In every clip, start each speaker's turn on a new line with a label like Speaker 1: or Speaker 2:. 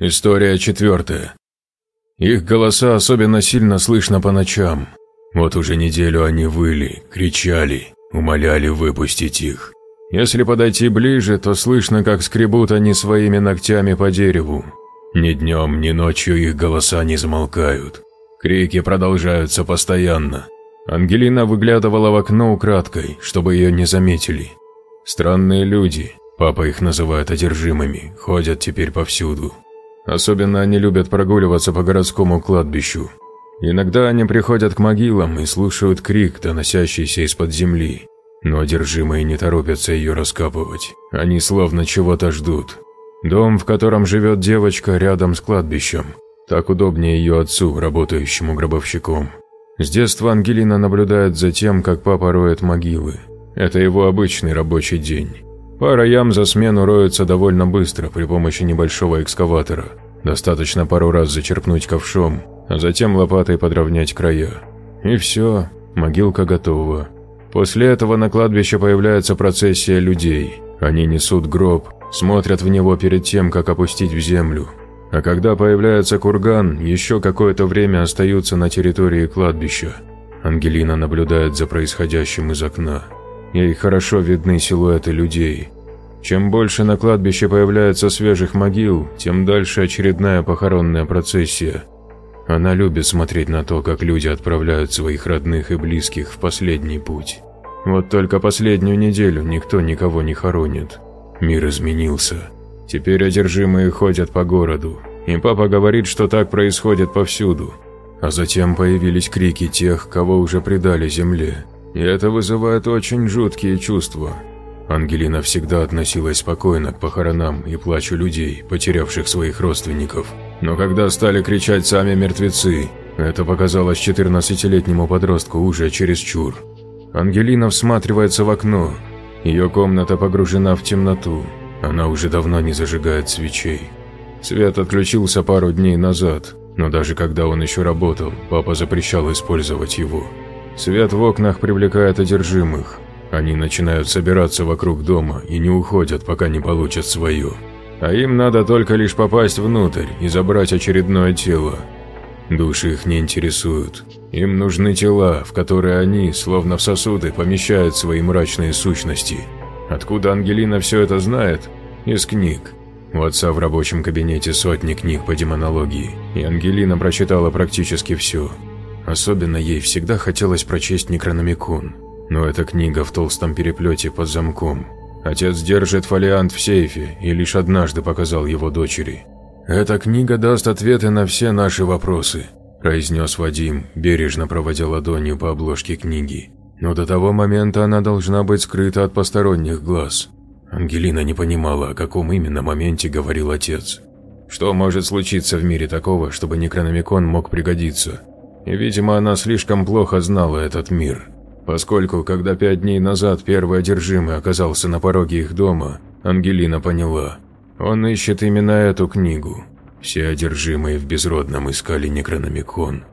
Speaker 1: История четвертая. Их голоса особенно сильно слышно по ночам. Вот уже неделю они выли, кричали, умоляли выпустить их. Если подойти ближе, то слышно, как скребут они своими ногтями по дереву. Ни днем, ни ночью их голоса не замолкают. Крики продолжаются постоянно. Ангелина выглядывала в окно украдкой, чтобы ее не заметили. Странные люди, папа их называет одержимыми, ходят теперь повсюду. Особенно они любят прогуливаться по городскому кладбищу. Иногда они приходят к могилам и слушают крик, доносящийся из-под земли. Но одержимые не торопятся ее раскапывать. Они словно чего-то ждут. Дом, в котором живет девочка, рядом с кладбищем. Так удобнее ее отцу, работающему гробовщиком. С детства Ангелина наблюдает за тем, как папа роет могилы. Это его обычный рабочий день. Пара ям за смену роется довольно быстро при помощи небольшого экскаватора. Достаточно пару раз зачерпнуть ковшом, а затем лопатой подровнять края. И все, могилка готова. После этого на кладбище появляется процессия людей. Они несут гроб, смотрят в него перед тем, как опустить в землю. А когда появляется курган, еще какое-то время остаются на территории кладбища. Ангелина наблюдает за происходящим из окна. Ей хорошо видны силуэты людей. Чем больше на кладбище появляется свежих могил, тем дальше очередная похоронная процессия. Она любит смотреть на то, как люди отправляют своих родных и близких в последний путь. Вот только последнюю неделю никто никого не хоронит. Мир изменился. Теперь одержимые ходят по городу, и папа говорит, что так происходит повсюду. А затем появились крики тех, кого уже предали земле. И это вызывает очень жуткие чувства. Ангелина всегда относилась спокойно к похоронам и плачу людей, потерявших своих родственников. Но когда стали кричать сами мертвецы, это показалось 14-летнему подростку уже чересчур. Ангелина всматривается в окно. Ее комната погружена в темноту. Она уже давно не зажигает свечей. Свет отключился пару дней назад, но даже когда он еще работал, папа запрещал использовать его. Свет в окнах привлекает одержимых. Они начинают собираться вокруг дома и не уходят, пока не получат свое. А им надо только лишь попасть внутрь и забрать очередное тело. Души их не интересуют. Им нужны тела, в которые они, словно в сосуды, помещают свои мрачные сущности. Откуда Ангелина все это знает? Из книг. У отца в рабочем кабинете сотни книг по демонологии, и Ангелина прочитала практически все. Особенно ей всегда хотелось прочесть Некрономикон, но эта книга в толстом переплете под замком. Отец держит фолиант в сейфе и лишь однажды показал его дочери. «Эта книга даст ответы на все наши вопросы», – произнес Вадим, бережно проводя ладонью по обложке книги. «Но до того момента она должна быть скрыта от посторонних глаз». Ангелина не понимала, о каком именно моменте говорил отец. Что может случиться в мире такого, чтобы Некрономикон мог пригодиться? И, видимо, она слишком плохо знала этот мир. Поскольку, когда пять дней назад первый одержимый оказался на пороге их дома, Ангелина поняла. Он ищет именно эту книгу. Все одержимые в Безродном искали Некрономикон.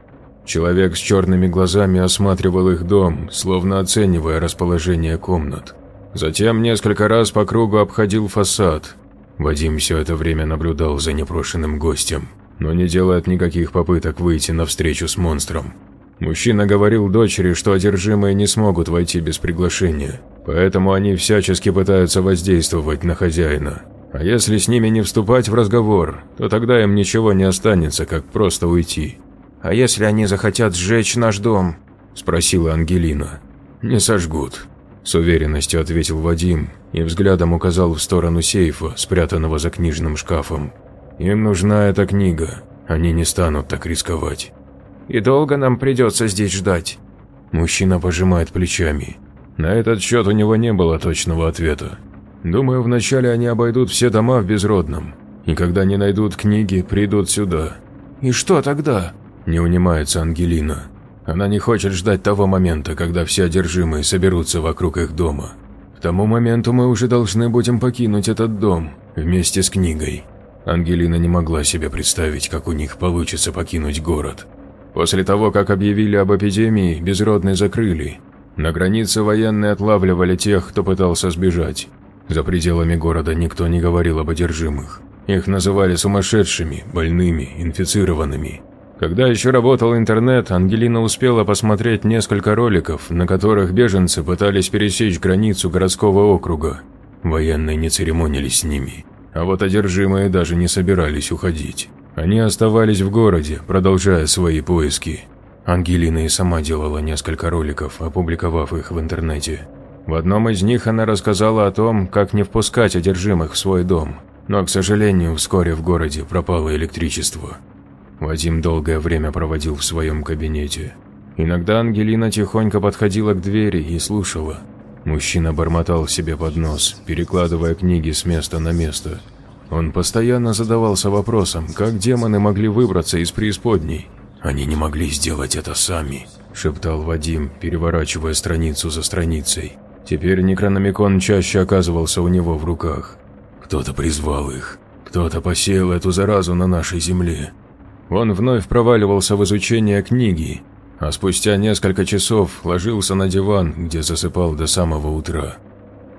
Speaker 1: Человек с черными глазами осматривал их дом, словно оценивая расположение комнат. Затем несколько раз по кругу обходил фасад. Вадим все это время наблюдал за непрошенным гостем но не делает никаких попыток выйти навстречу с монстром. Мужчина говорил дочери, что одержимые не смогут войти без приглашения, поэтому они всячески пытаются воздействовать на хозяина. А если с ними не вступать в разговор, то тогда им ничего не останется, как просто уйти. «А если они захотят сжечь наш дом?» – спросила Ангелина. «Не сожгут», – с уверенностью ответил Вадим и взглядом указал в сторону сейфа, спрятанного за книжным шкафом. Им нужна эта книга. Они не станут так рисковать.
Speaker 2: И долго нам придется здесь ждать?
Speaker 1: Мужчина пожимает плечами. На этот счет у него не было точного ответа. Думаю, вначале они обойдут все дома в Безродном. И когда не найдут книги, придут сюда.
Speaker 2: И что тогда?
Speaker 1: Не унимается Ангелина. Она не хочет ждать того момента, когда все одержимые соберутся вокруг их дома. К тому моменту мы уже должны будем покинуть этот дом вместе с книгой. Ангелина не могла себе представить, как у них получится покинуть город. После того, как объявили об эпидемии, безродные закрыли. На границе военные отлавливали тех, кто пытался сбежать. За пределами города никто не говорил об одержимых. Их называли сумасшедшими, больными, инфицированными. Когда еще работал интернет, Ангелина успела посмотреть несколько роликов, на которых беженцы пытались пересечь границу городского округа. Военные не церемонились с ними, а вот одержимые даже не собирались уходить. Они оставались в городе, продолжая свои поиски. Ангелина и сама делала несколько роликов, опубликовав их в интернете. В одном из них она рассказала о том, как не впускать одержимых в свой дом. Но, к сожалению, вскоре в городе пропало электричество. Вадим долгое время проводил в своем кабинете. Иногда Ангелина тихонько подходила к двери и слушала. Мужчина бормотал себе под нос, перекладывая книги с места на место. Он постоянно задавался вопросом, как демоны могли выбраться из преисподней. «Они не могли сделать это сами», – шептал Вадим, переворачивая страницу за страницей. Теперь Некрономикон чаще оказывался у него в руках. Кто-то призвал их, кто-то посеял эту заразу на нашей земле. Он вновь проваливался в изучение книги, а спустя несколько часов ложился на диван, где засыпал до самого утра.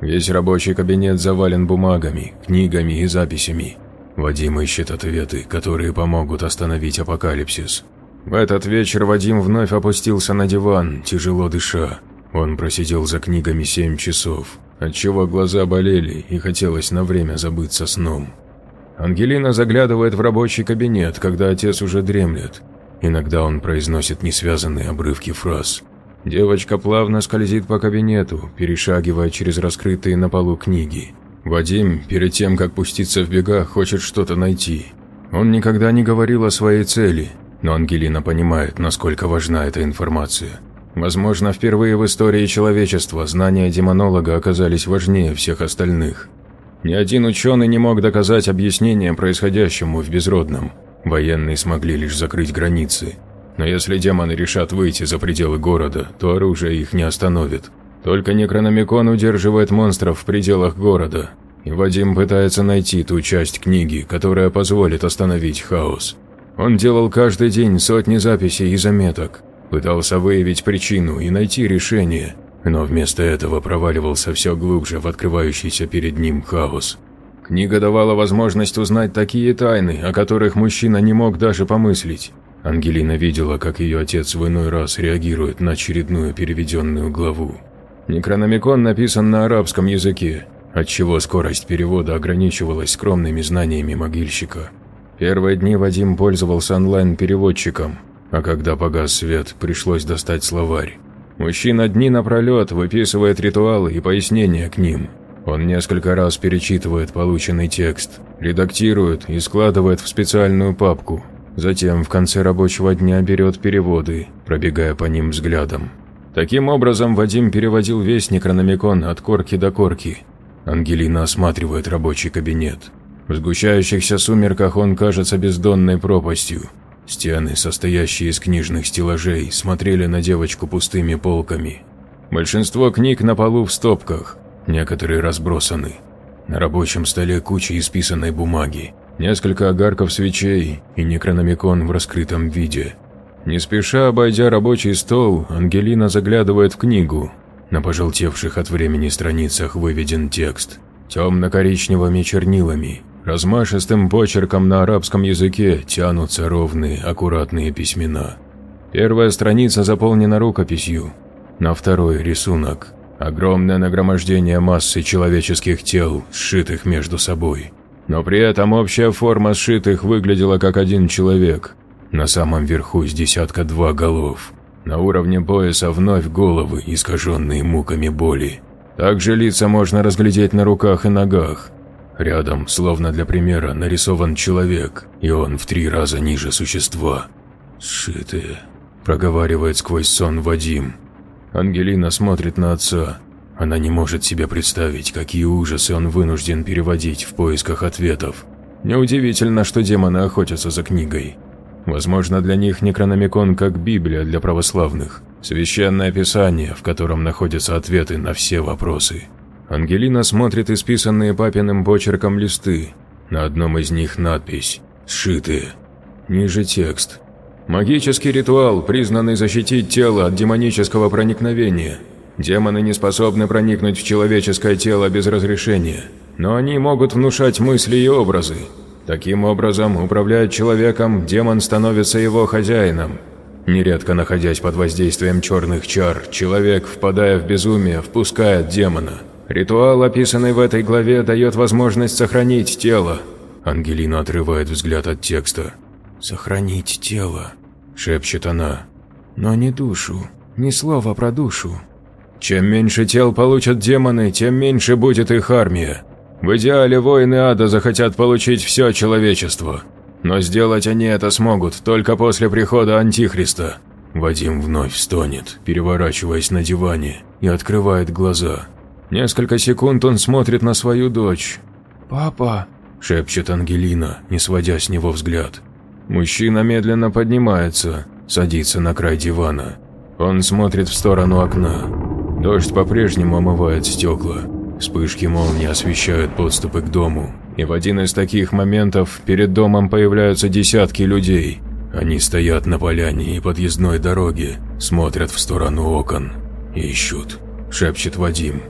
Speaker 1: Весь рабочий кабинет завален бумагами, книгами и записями. Вадим ищет ответы, которые помогут остановить апокалипсис. В этот вечер Вадим вновь опустился на диван, тяжело дыша. Он просидел за книгами семь часов, отчего глаза болели и хотелось на время забыться сном. Ангелина заглядывает в рабочий кабинет, когда отец уже дремлет. Иногда он произносит несвязанные обрывки фраз. Девочка плавно скользит по кабинету, перешагивая через раскрытые на полу книги. Вадим, перед тем, как пуститься в бега, хочет что-то найти. Он никогда не говорил о своей цели, но Ангелина понимает, насколько важна эта информация. Возможно, впервые в истории человечества знания демонолога оказались важнее всех остальных. Ни один ученый не мог доказать объяснение происходящему в Безродном. Военные смогли лишь закрыть границы. Но если демоны решат выйти за пределы города, то оружие их не остановит. Только Некрономикон удерживает монстров в пределах города. И Вадим пытается найти ту часть книги, которая позволит остановить хаос. Он делал каждый день сотни записей и заметок, пытался выявить причину и найти решение, но вместо этого проваливался все глубже в открывающийся перед ним хаос. Книга давала возможность узнать такие тайны, о которых мужчина не мог даже помыслить. Ангелина видела, как ее отец в иной раз реагирует на очередную переведенную главу. Некрономикон написан на арабском языке, отчего скорость перевода ограничивалась скромными знаниями могильщика. Первые дни Вадим пользовался онлайн-переводчиком, а когда погас свет, пришлось достать словарь. Мужчина дни напролет выписывает ритуалы и пояснения к ним. Он несколько раз перечитывает полученный текст, редактирует и складывает в специальную папку. Затем в конце рабочего дня берет переводы, пробегая по ним взглядом. Таким образом, Вадим переводил весь Некрономикон от корки до корки. Ангелина осматривает рабочий кабинет. В сгущающихся сумерках он кажется бездонной пропастью, Стены, состоящие из книжных стеллажей, смотрели на девочку пустыми полками. Большинство книг на полу в стопках, некоторые разбросаны. На рабочем столе куча исписанной бумаги, несколько огарков свечей и некрономикон в раскрытом виде. Не спеша обойдя рабочий стол, Ангелина заглядывает в книгу. На пожелтевших от времени страницах выведен текст темно-коричневыми чернилами, Размашистым почерком на арабском языке тянутся ровные, аккуратные письмена. Первая страница заполнена рукописью, на второй – рисунок. Огромное нагромождение массы человеческих тел, сшитых между собой. Но при этом общая форма сшитых выглядела как один человек. На самом верху с десятка два голов. На уровне пояса вновь головы, искаженные муками боли. Также лица можно разглядеть на руках и ногах. Рядом, словно для примера, нарисован человек, и он в три раза ниже существа. «Сшитые», – проговаривает сквозь сон Вадим. Ангелина смотрит на отца. Она не может себе представить, какие ужасы он вынужден переводить в поисках ответов. Неудивительно, что демоны охотятся за книгой. Возможно, для них Некрономикон как Библия для православных, священное писание, в котором находятся ответы на все вопросы. Ангелина смотрит исписанные папиным почерком листы. На одном из них надпись «Сшитые». Ниже текст. Магический ритуал, признанный защитить тело от демонического проникновения. Демоны не способны проникнуть в человеческое тело без разрешения, но они могут внушать мысли и образы. Таким образом, управляя человеком, демон становится его хозяином. Нередко находясь под воздействием черных чар, человек, впадая в безумие, впускает демона. Ритуал, описанный в этой главе, дает возможность сохранить тело. Ангелина отрывает взгляд от текста.
Speaker 2: «Сохранить тело», – шепчет она. «Но не душу, ни слова про душу».
Speaker 1: Чем меньше тел получат демоны, тем меньше будет их армия. В идеале воины ада захотят получить все человечество. Но сделать они это смогут только после прихода Антихриста. Вадим вновь стонет, переворачиваясь на диване, и открывает глаза. Несколько секунд он смотрит на свою дочь.
Speaker 2: «Папа!»
Speaker 1: – шепчет Ангелина, не сводя с него взгляд. Мужчина медленно поднимается, садится на край дивана. Он смотрит в сторону окна. Дождь по-прежнему омывает стекла. Вспышки молнии освещают подступы к дому, и в один из таких моментов перед домом появляются десятки людей. Они стоят на поляне и подъездной дороге, смотрят в сторону окон. «Ищут», – шепчет Вадим.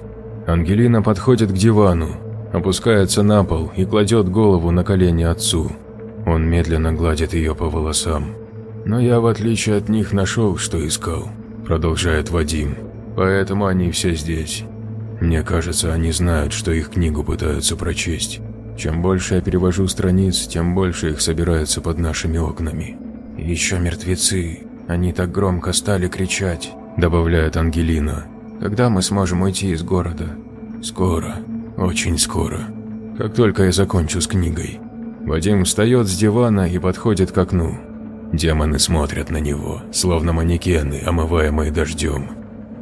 Speaker 1: Ангелина подходит к дивану, опускается на пол и кладет голову на колени отцу. Он медленно гладит ее по волосам. «Но я, в отличие от них, нашел, что искал», – продолжает Вадим. «Поэтому они все здесь. Мне кажется, они знают, что их книгу пытаются прочесть. Чем больше я перевожу страниц, тем больше их собирается под нашими окнами.
Speaker 2: Еще мертвецы. Они так громко стали кричать,
Speaker 1: добавляет Ангелина.
Speaker 2: Когда мы сможем уйти из города?
Speaker 1: Скоро. Очень скоро. Как только я закончу с книгой. Вадим встает с дивана и подходит к окну. Демоны смотрят на него, словно манекены, омываемые дождем.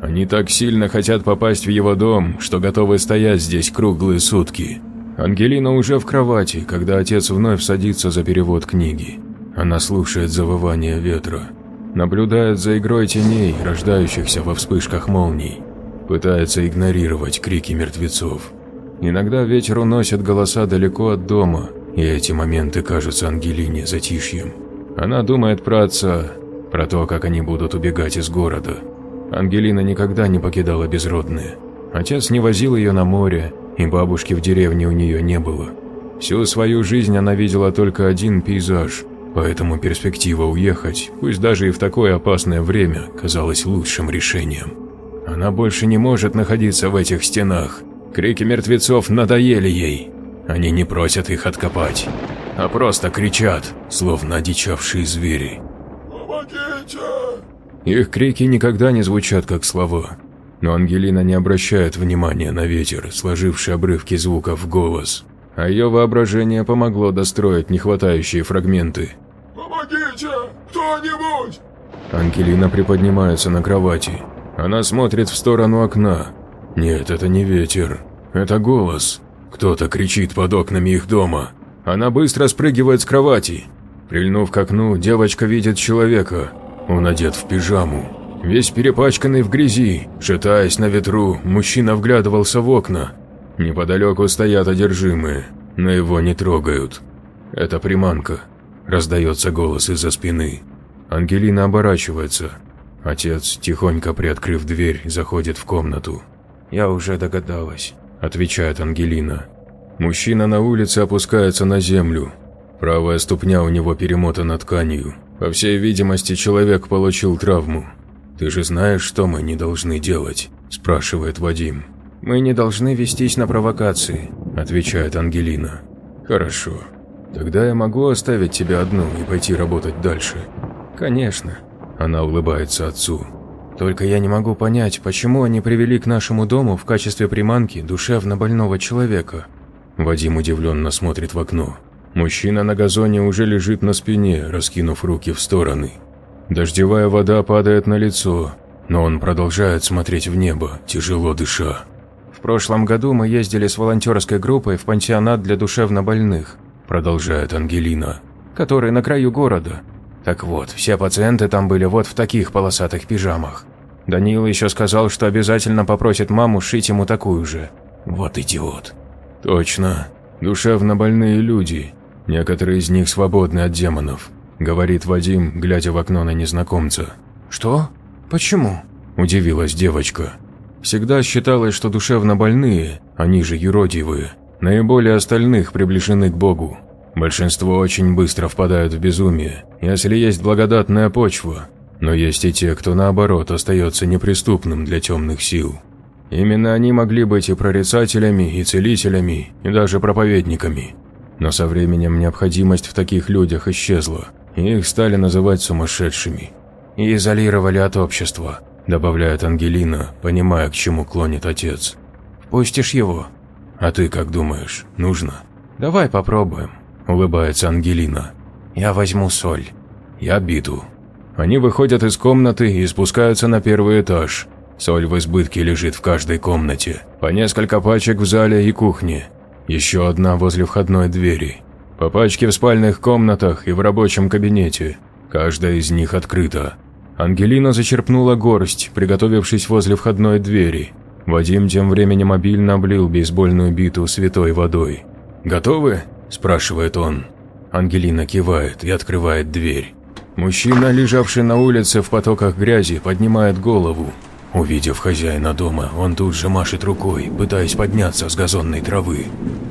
Speaker 1: Они так сильно хотят попасть в его дом, что готовы стоять здесь круглые сутки. Ангелина уже в кровати, когда отец вновь садится за перевод книги. Она слушает завывание ветра, наблюдает за игрой теней, рождающихся во вспышках молний, пытается игнорировать крики мертвецов. Иногда ветер уносит голоса далеко от дома, и эти моменты кажутся Ангелине затишьем. Она думает про отца, про то, как они будут убегать из города. Ангелина никогда не покидала безродные. Отец не возил ее на море, и бабушки в деревне у нее не было. Всю свою жизнь она видела только один пейзаж, поэтому перспектива уехать, пусть даже и в такое опасное время, казалась лучшим решением. Она больше не может находиться в этих стенах. Крики мертвецов надоели ей. Они не просят их откопать, а просто кричат, словно одичавшие звери.
Speaker 3: «Помогите!»
Speaker 1: Их крики никогда не звучат как слова, но Ангелина не обращает внимания на ветер, сложивший обрывки звуков в голос, а ее воображение помогло достроить нехватающие фрагменты.
Speaker 3: «Помогите! Кто-нибудь!»
Speaker 1: Ангелина приподнимается на кровати. Она смотрит в сторону окна. Нет, это не ветер. Это голос. Кто-то кричит под окнами их дома. Она быстро спрыгивает с кровати. Прильнув к окну, девочка видит человека, он одет в пижаму, весь перепачканный в грязи, шатаясь на ветру, мужчина вглядывался в окна. Неподалеку стоят одержимые, но его не трогают. Это приманка. Раздается голос из-за спины. Ангелина оборачивается. Отец, тихонько приоткрыв дверь, заходит в комнату.
Speaker 2: «Я уже догадалась», –
Speaker 1: отвечает Ангелина. Мужчина на улице опускается на землю. Правая ступня у него перемотана тканью. По всей видимости, человек получил травму. «Ты же знаешь, что мы не должны делать?» – спрашивает Вадим.
Speaker 2: «Мы не должны вестись на провокации», –
Speaker 1: отвечает Ангелина. «Хорошо. Тогда я могу оставить тебя одну и пойти работать дальше?»
Speaker 2: «Конечно».
Speaker 1: Она улыбается отцу.
Speaker 2: «Только я не могу понять, почему они привели к нашему дому в качестве приманки душевно больного человека?»
Speaker 1: Вадим удивленно смотрит в окно. Мужчина на газоне уже лежит на спине, раскинув руки в стороны. Дождевая вода падает на лицо, но он продолжает смотреть в небо, тяжело дыша.
Speaker 2: «В прошлом году мы ездили с волонтерской группой в пансионат для душевнобольных»,
Speaker 1: продолжает Ангелина,
Speaker 2: «который на краю города. Так вот, все пациенты там были вот в таких полосатых пижамах. Даниил еще сказал, что обязательно попросит маму шить ему такую же. Вот идиот».
Speaker 1: «Точно. Душевнобольные люди. Некоторые из них свободны от демонов», – говорит Вадим, глядя в окно на незнакомца.
Speaker 2: «Что? Почему?»
Speaker 1: – удивилась девочка. Всегда считалось, что душевно больные, они же юродивые, наиболее остальных приближены к Богу.
Speaker 2: Большинство очень быстро впадают в безумие, если есть благодатная почва, но есть и те, кто наоборот остается неприступным для темных сил. Именно они могли быть и прорицателями, и целителями, и даже проповедниками. Но со временем необходимость в таких людях исчезла, и их стали называть сумасшедшими. И изолировали от общества, добавляет Ангелина, понимая, к чему клонит отец. «Пустишь его?» «А ты как думаешь, нужно?» «Давай попробуем», – улыбается Ангелина. «Я возьму соль». «Я биту». Они выходят из комнаты и спускаются на первый этаж. Соль в избытке лежит в каждой комнате. По несколько пачек в зале и кухне. Еще одна возле входной двери. По пачке в спальных комнатах и в рабочем кабинете. Каждая из них открыта. Ангелина зачерпнула горсть, приготовившись возле входной двери. Вадим тем временем обильно облил бейсбольную биту святой водой. «Готовы?» – спрашивает он. Ангелина кивает и открывает дверь. Мужчина, лежавший на улице в потоках грязи, поднимает голову. Увидев хозяина дома, он тут же машет рукой, пытаясь подняться с газонной травы.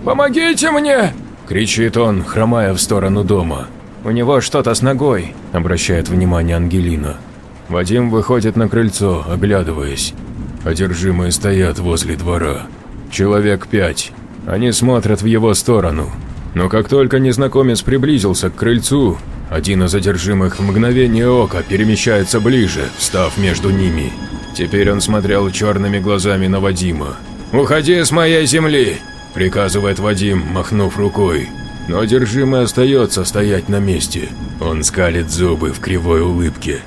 Speaker 3: «Помогите мне!»
Speaker 2: – кричит он, хромая в сторону дома. «У него что-то с ногой», – обращает внимание Ангелина. Вадим выходит на крыльцо, оглядываясь. Одержимые стоят возле двора. Человек пять. Они смотрят в его сторону. Но как только незнакомец приблизился к крыльцу, один из одержимых в мгновение ока перемещается ближе, встав между ними. Теперь он смотрел черными глазами на Вадима. «Уходи с моей земли!» – приказывает Вадим, махнув рукой. Но одержимый остается стоять на месте. Он скалит зубы в кривой улыбке.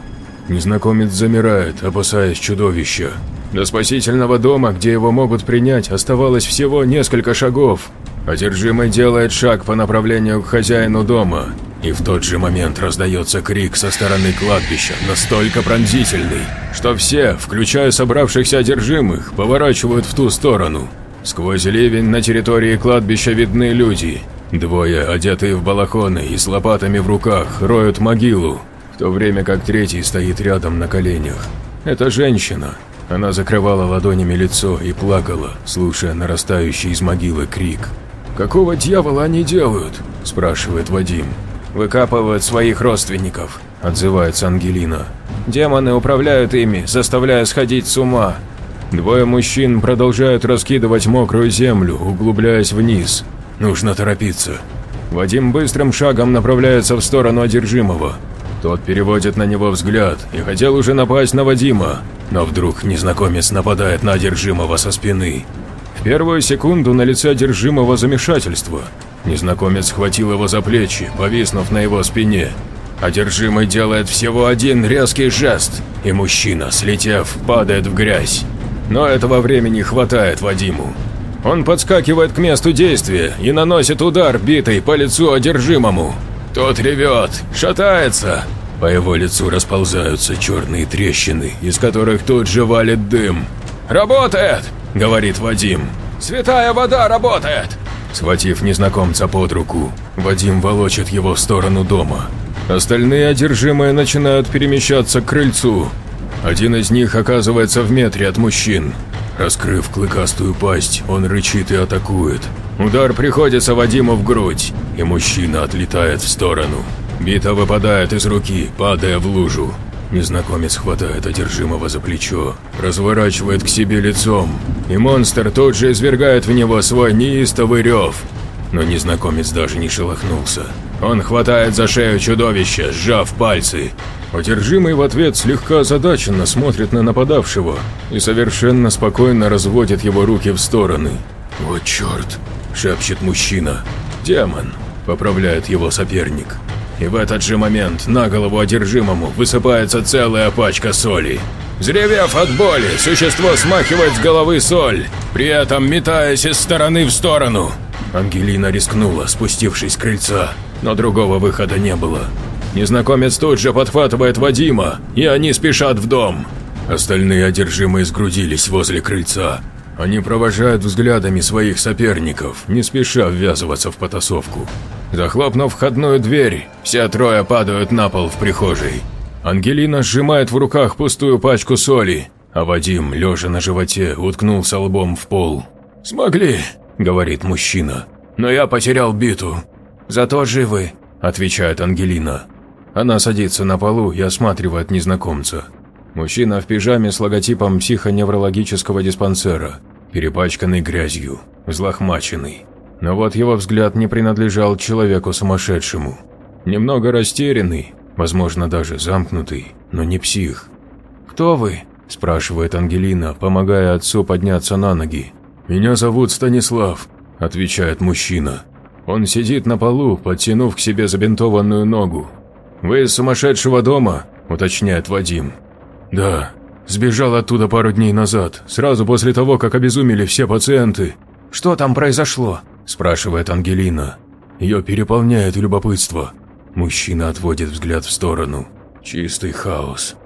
Speaker 2: Незнакомец замирает, опасаясь чудовища. До спасительного дома, где его могут принять, оставалось всего несколько шагов. Одержимый делает шаг по направлению к хозяину дома, и в тот же момент раздается крик со стороны кладбища, настолько пронзительный, что все, включая собравшихся одержимых, поворачивают в ту сторону. Сквозь ливень на территории кладбища видны люди. Двое, одетые в балахоны и с лопатами в руках, роют могилу, в то время как третий стоит рядом на коленях. Это женщина, она закрывала ладонями лицо и плакала, слушая нарастающий из могилы крик. «Какого дьявола они делают?» – спрашивает Вадим. «Выкапывают своих родственников», – отзывается Ангелина. «Демоны управляют ими, заставляя сходить с ума». Двое мужчин продолжают раскидывать мокрую землю, углубляясь вниз. Нужно торопиться. Вадим быстрым шагом направляется в сторону одержимого. Тот переводит на него взгляд и хотел уже напасть на Вадима, но вдруг незнакомец нападает на одержимого со спины. В первую секунду на лице одержимого замешательство. Незнакомец схватил его за плечи, повиснув на его спине. Одержимый делает всего один резкий жест, и мужчина, слетев, падает в грязь. Но этого времени хватает Вадиму. Он подскакивает к месту действия и наносит удар битой по лицу одержимому. Тот ревет, шатается, по его лицу расползаются черные трещины, из которых тут же валит дым. «Работает!» – говорит Вадим. «Святая вода работает!» Схватив незнакомца под руку, Вадим волочит его в сторону дома. Остальные одержимые начинают перемещаться к крыльцу. Один из них оказывается в метре от мужчин. Раскрыв клыкастую пасть, он рычит и атакует. Удар приходится Вадиму в грудь, и мужчина отлетает в сторону. Бита выпадает из руки, падая в лужу. Незнакомец хватает одержимого за плечо, разворачивает к себе лицом, и монстр тут же извергает в него свой неистовый рев. Но незнакомец даже не шелохнулся. Он хватает за шею чудовища, сжав пальцы. Одержимый в ответ слегка озадаченно смотрит на нападавшего и совершенно спокойно разводит его руки в стороны. «Вот черт!» – шепчет мужчина. «Демон!» – поправляет его соперник и в этот же момент на голову одержимому высыпается целая пачка соли. Взревев от боли, существо смахивает с головы соль, при этом метаясь из стороны в сторону. Ангелина рискнула, спустившись с крыльца, но другого выхода не было. Незнакомец тут же подхватывает Вадима, и они спешат в дом. Остальные одержимые сгрудились возле крыльца. Они провожают взглядами своих соперников, не спеша ввязываться в потасовку. Захлопнув входную дверь, все трое падают на пол в прихожей. Ангелина сжимает в руках пустую пачку соли, а Вадим, лежа на животе, уткнулся лбом в пол. «Смогли», — говорит мужчина, — «но я потерял биту». «Зато живы», – отвечает Ангелина. Она садится на полу и осматривает незнакомца. Мужчина в пижаме с логотипом психоневрологического диспансера, перепачканный грязью, взлохмаченный. Но вот его взгляд не принадлежал человеку сумасшедшему. Немного растерянный, возможно, даже замкнутый, но не псих. «Кто вы?» – спрашивает Ангелина, помогая отцу подняться на ноги. «Меня зовут Станислав», – отвечает мужчина. Он сидит на полу, подтянув к себе забинтованную ногу. «Вы из сумасшедшего дома?» – уточняет Вадим. «Да. Сбежал оттуда пару дней назад, сразу после того, как обезумели все пациенты». «Что там произошло?» – спрашивает Ангелина. Ее переполняет любопытство. Мужчина отводит взгляд в сторону. Чистый хаос.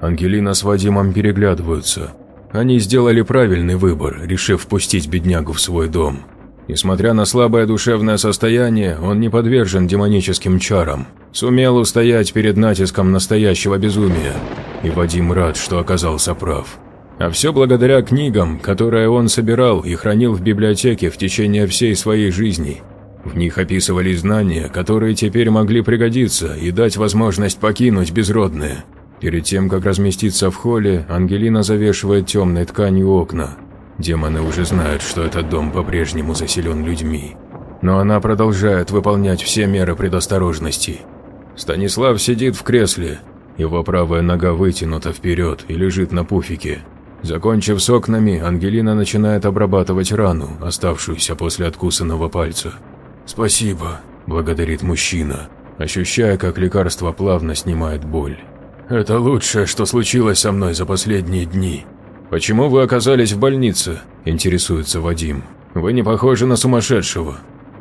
Speaker 2: Ангелина с Вадимом переглядываются. Они сделали правильный выбор, решив впустить беднягу в свой дом. Несмотря на слабое душевное состояние, он не подвержен демоническим чарам. Сумел устоять перед натиском настоящего безумия. И Вадим рад, что оказался прав. А все благодаря книгам, которые он собирал и хранил в библиотеке в течение всей своей жизни – в них описывались знания, которые теперь могли пригодиться и дать возможность покинуть безродное. Перед тем, как разместиться в холле, Ангелина завешивает темной тканью окна. Демоны уже знают, что этот дом по-прежнему заселен людьми. Но она продолжает выполнять все меры предосторожности. Станислав сидит в кресле, его правая нога вытянута вперед и лежит на пуфике. Закончив с окнами, Ангелина начинает обрабатывать рану, оставшуюся после откусанного пальца. «Спасибо», – благодарит мужчина, ощущая, как лекарство плавно снимает боль. «Это лучшее, что случилось со мной за последние дни». «Почему вы оказались в больнице?» – интересуется Вадим. «Вы не похожи на сумасшедшего».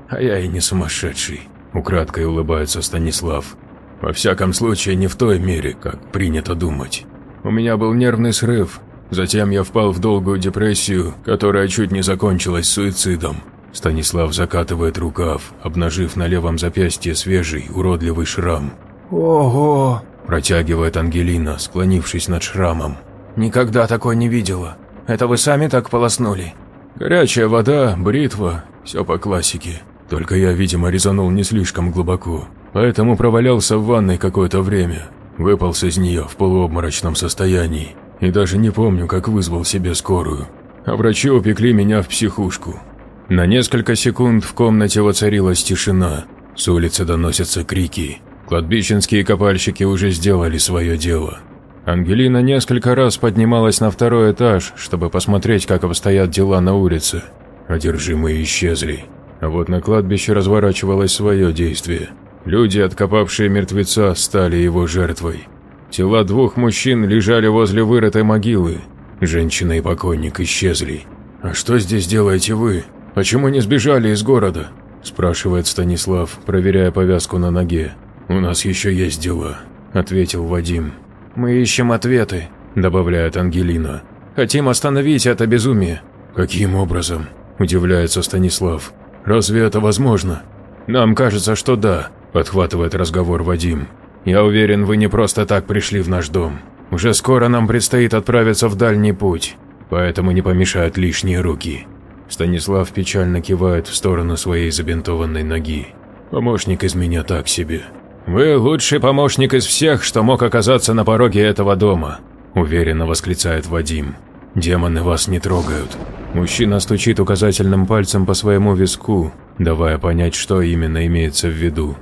Speaker 2: «А я и не сумасшедший», – украдкой улыбается Станислав. «Во всяком случае, не в той мере, как принято думать. У меня был нервный срыв, затем я впал в долгую депрессию, которая чуть не закончилась суицидом. Станислав закатывает рукав, обнажив на левом запястье свежий, уродливый шрам.
Speaker 3: «Ого!»
Speaker 2: – протягивает Ангелина, склонившись над шрамом.
Speaker 3: «Никогда такой не видела. Это вы сами так полоснули?»
Speaker 2: «Горячая вода, бритва, все по классике. Только я, видимо, резанул не слишком глубоко, поэтому провалялся в ванной какое-то время. Выполз из нее в полуобморочном состоянии и даже не помню, как вызвал себе скорую. А врачи упекли меня в психушку. На несколько секунд в комнате воцарилась тишина. С улицы доносятся крики. Кладбищенские копальщики уже сделали свое дело. Ангелина несколько раз поднималась на второй этаж, чтобы посмотреть, как обстоят дела на улице. Одержимые исчезли. А вот на кладбище разворачивалось свое действие. Люди, откопавшие мертвеца, стали его жертвой. Тела двух мужчин лежали возле вырытой могилы. Женщина и покойник исчезли. «А что здесь делаете вы?» «Почему не сбежали из города?» – спрашивает Станислав, проверяя повязку на ноге. «У нас еще есть дела», – ответил Вадим.
Speaker 3: «Мы ищем ответы», – добавляет Ангелина. «Хотим остановить это безумие».
Speaker 2: «Каким образом?» – удивляется Станислав. «Разве это возможно?»
Speaker 3: «Нам кажется, что да», – подхватывает разговор Вадим. «Я уверен, вы не просто так пришли в наш дом. Уже скоро нам предстоит отправиться в дальний путь, поэтому не помешают лишние руки».
Speaker 2: Станислав печально кивает в сторону своей забинтованной ноги. «Помощник из меня так себе».
Speaker 3: «Вы лучший помощник из всех, что мог оказаться на пороге этого дома», – уверенно восклицает Вадим.
Speaker 2: «Демоны вас не трогают». Мужчина стучит указательным пальцем по своему виску, давая понять, что именно имеется в виду.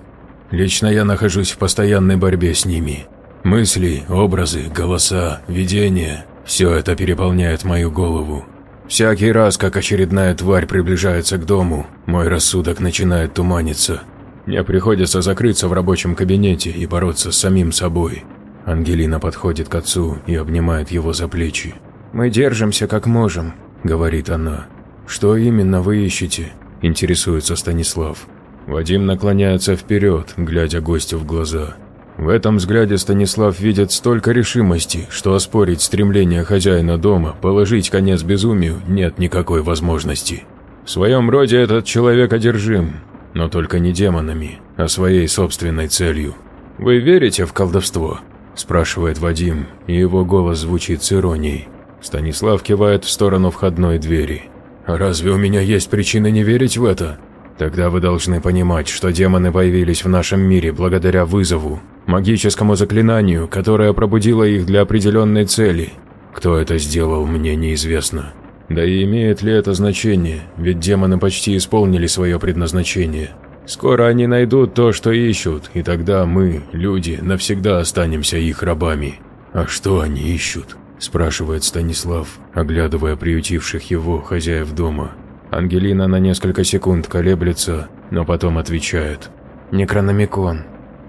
Speaker 2: «Лично я нахожусь в постоянной борьбе с ними. Мысли, образы, голоса, видения – все это переполняет мою голову. Всякий раз, как очередная тварь приближается к дому, мой рассудок начинает туманиться. Мне приходится закрыться в рабочем кабинете и бороться с самим собой. Ангелина подходит к отцу и обнимает его за плечи.
Speaker 3: «Мы держимся как можем», — говорит она.
Speaker 2: «Что именно вы ищете?» – интересуется Станислав. Вадим наклоняется вперед, глядя гостю в глаза. В этом взгляде Станислав видит столько решимости, что оспорить стремление хозяина дома положить конец безумию нет никакой возможности. В своем роде этот человек одержим, но только не демонами, а своей собственной целью. «Вы верите в колдовство?» – спрашивает Вадим, и его голос звучит с иронией. Станислав кивает в сторону входной двери. «А разве у меня есть причины не верить в это?»
Speaker 3: Тогда вы должны понимать, что демоны появились в нашем мире благодаря вызову, магическому заклинанию, которое пробудило их для определенной цели. Кто это сделал, мне неизвестно. Да и имеет ли это значение, ведь демоны почти исполнили свое предназначение. Скоро они найдут то, что ищут, и тогда мы, люди, навсегда останемся их рабами. А что они ищут? спрашивает Станислав, оглядывая приютивших его хозяев дома. Ангелина на несколько секунд колеблется, но потом отвечает. «Некрономикон».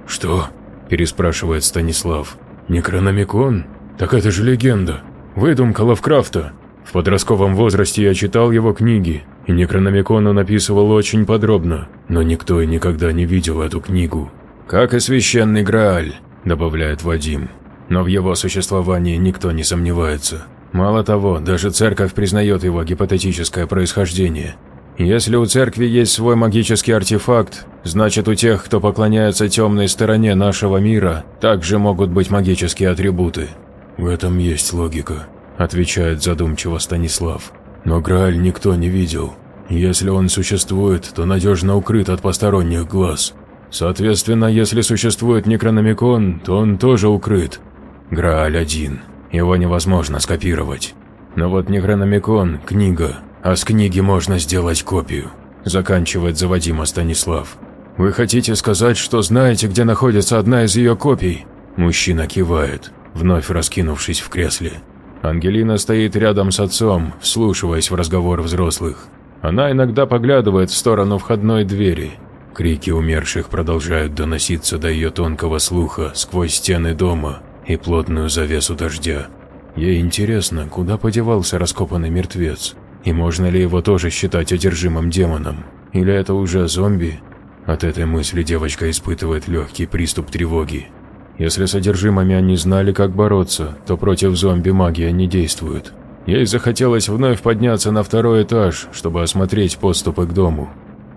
Speaker 3: «Что?» – переспрашивает Станислав. «Некрономикон? Так это же легенда. Выдумка Лавкрафта. В подростковом возрасте я читал его книги, и Некрономикон он описывал очень подробно, но никто и никогда не видел эту книгу. «Как и священный Грааль», – добавляет Вадим. Но в его существовании никто не сомневается. Мало того, даже церковь признает его гипотетическое происхождение. Если у церкви есть свой магический артефакт, значит у тех, кто поклоняется темной стороне нашего мира, также могут быть магические атрибуты. «В этом есть логика», – отвечает задумчиво Станислав. «Но Грааль никто не видел. Если он существует, то надежно укрыт от посторонних глаз. Соответственно, если существует Некрономикон, то он тоже укрыт. Грааль один. Его невозможно скопировать. Но вот Некрономикон – книга, а с книги можно сделать копию. Заканчивает заводимо Станислав. «Вы хотите сказать, что знаете, где находится одна из ее копий?» Мужчина кивает, вновь раскинувшись в кресле. Ангелина стоит рядом с отцом, вслушиваясь в разговор взрослых. Она иногда поглядывает в сторону входной двери. Крики умерших продолжают доноситься до ее тонкого слуха сквозь стены дома и плотную завесу дождя. Ей интересно, куда подевался раскопанный мертвец, и можно ли его тоже считать одержимым демоном, или это уже зомби? От этой мысли девочка испытывает легкий приступ тревоги. Если с одержимыми они знали, как бороться, то против зомби магия не действует. Ей захотелось вновь подняться на второй этаж, чтобы осмотреть подступы к дому.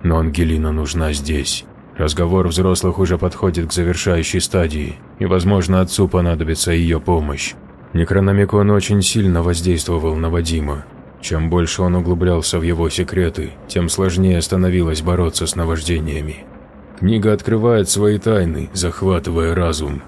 Speaker 3: Но Ангелина нужна здесь. Разговор взрослых уже подходит к завершающей стадии, и, возможно, отцу понадобится ее помощь. Некрономикон очень сильно воздействовал на Вадима. Чем больше он углублялся в его секреты, тем сложнее становилось бороться с наваждениями. Книга открывает свои тайны, захватывая разум.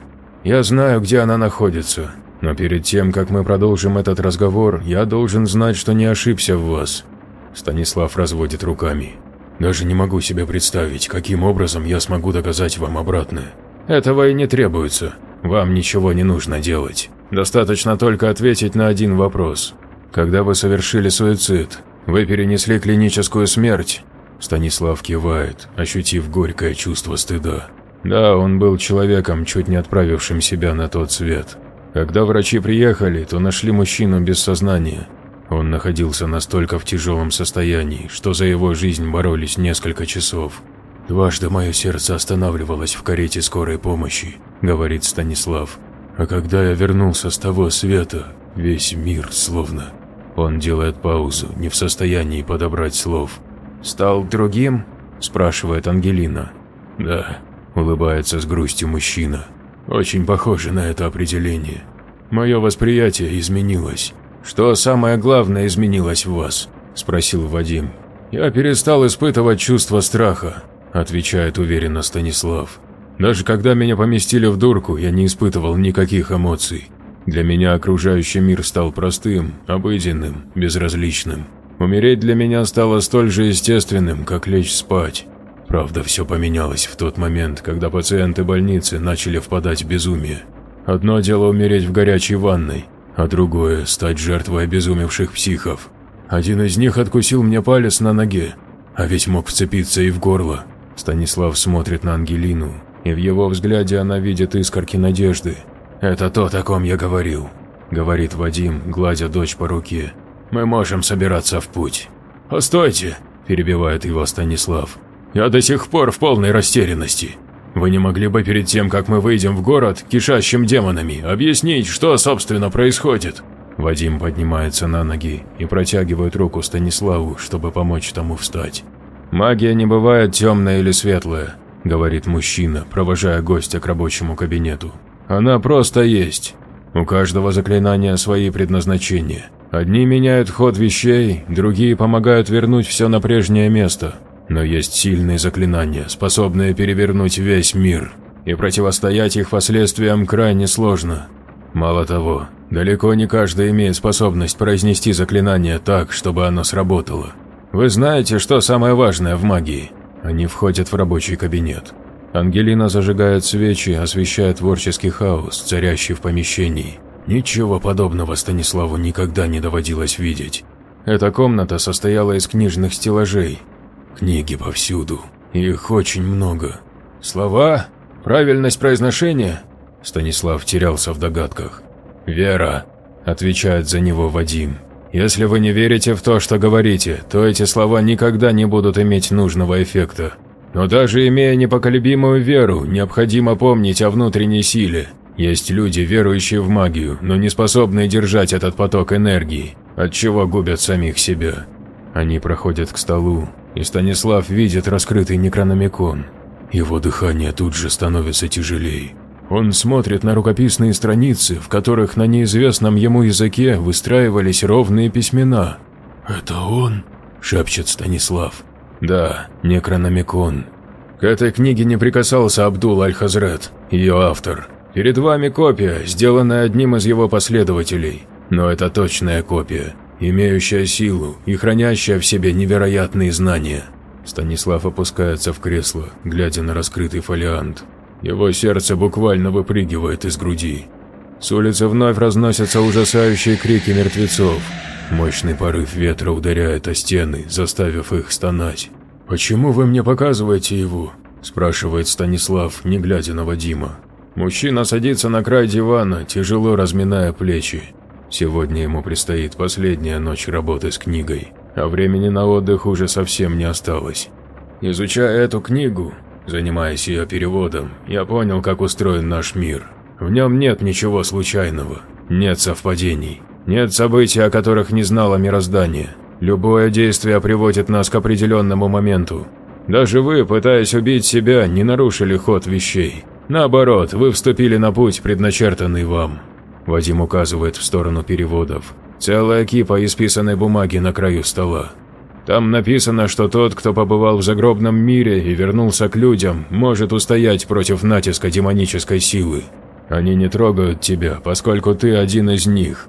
Speaker 3: Я знаю, где она находится, но перед тем, как мы продолжим этот разговор, я должен знать, что не ошибся в вас. Станислав разводит руками. Даже не могу себе представить, каким образом я смогу доказать вам обратное. Этого и не требуется. Вам ничего не нужно делать. Достаточно только ответить на один вопрос. Когда вы совершили суицид, вы перенесли клиническую смерть? Станислав кивает, ощутив горькое чувство стыда. Да, он был человеком, чуть не отправившим себя на тот свет. Когда врачи приехали, то нашли мужчину без сознания. Он находился настолько в тяжелом состоянии, что за его жизнь боролись несколько часов. «Дважды мое сердце останавливалось в карете скорой помощи», – говорит Станислав. «А когда я вернулся с того света, весь мир словно...» Он делает паузу, не в состоянии подобрать слов. «Стал другим?» – спрашивает Ангелина. «Да», – улыбается с грустью мужчина. «Очень похоже на это определение. Мое восприятие изменилось. «Что самое главное изменилось в вас?» – спросил Вадим. «Я перестал испытывать чувство страха», – отвечает уверенно Станислав. «Даже когда меня поместили в дурку, я не испытывал никаких эмоций. Для меня окружающий мир стал простым, обыденным, безразличным. Умереть для меня стало столь же естественным, как лечь спать. Правда, все поменялось в тот момент, когда пациенты больницы начали впадать в безумие. Одно дело умереть в горячей ванной, а другое – стать жертвой обезумевших психов. Один из них откусил мне палец на ноге, а ведь мог вцепиться и в горло. Станислав смотрит на Ангелину, и в его взгляде она видит искорки надежды. «Это то, о ком я говорил», – говорит Вадим, гладя дочь по руке. «Мы можем собираться в путь». «Постойте», – перебивает его Станислав. «Я до сих пор в полной растерянности. Вы не могли бы перед тем, как мы выйдем в город, кишащим демонами, объяснить, что, собственно, происходит?» Вадим поднимается на ноги и протягивает руку Станиславу, чтобы помочь тому встать. «Магия не бывает темная или светлая», – говорит мужчина, провожая гостя к рабочему кабинету. «Она просто есть. У каждого заклинания свои предназначения. Одни меняют ход вещей, другие помогают вернуть все на прежнее место.
Speaker 1: Но есть сильные заклинания, способные перевернуть весь мир, и противостоять их последствиям крайне сложно. Мало того, далеко не каждый имеет способность произнести заклинание так, чтобы оно сработало. Вы знаете, что самое важное в магии? Они входят в рабочий кабинет. Ангелина зажигает свечи, освещая творческий хаос, царящий в помещении. Ничего подобного Станиславу никогда не доводилось видеть. Эта комната состояла из книжных стеллажей. Книги повсюду. Их очень много. Слова? Правильность произношения? Станислав терялся в догадках. «Вера», – отвечает за него Вадим. «Если вы не верите в то, что говорите, то эти слова никогда не будут иметь нужного эффекта. Но даже имея непоколебимую веру, необходимо помнить о внутренней силе. Есть люди, верующие в магию, но не способные держать этот поток энергии, от чего губят самих себя. Они проходят к столу, и Станислав видит раскрытый некрономикон. Его дыхание тут же становится тяжелее. Он смотрит на рукописные страницы, в которых на неизвестном ему языке выстраивались ровные письмена. «Это он?» – шепчет Станислав. «Да, Некрономикон. К этой книге не прикасался Абдул Аль-Хазрет, ее автор. Перед вами копия, сделанная одним из его последователей. Но это точная копия, имеющая силу и хранящая в себе невероятные знания». Станислав опускается в кресло, глядя на раскрытый фолиант. Его сердце буквально выпрыгивает из груди. С улицы вновь разносятся ужасающие крики мертвецов. Мощный порыв ветра ударяет о стены, заставив их стонать. «Почему вы мне показываете его?» – спрашивает Станислав, не глядя на Вадима. Мужчина садится на край дивана, тяжело разминая плечи. Сегодня ему предстоит последняя ночь работы с книгой, а времени на отдых уже совсем не осталось. Изучая эту книгу, Занимаясь ее переводом, я понял, как устроен наш мир. В нем нет ничего случайного, нет совпадений, нет событий, о которых не знало мироздание. Любое действие приводит нас к определенному моменту. Даже вы, пытаясь убить себя, не нарушили ход вещей. Наоборот, вы вступили на путь, предначертанный вам. Вадим указывает в сторону переводов. Целая кипа исписанной бумаги на краю стола. Там написано, что тот, кто побывал в загробном мире и вернулся к людям, может устоять против натиска демонической силы. Они не трогают тебя, поскольку ты один из них.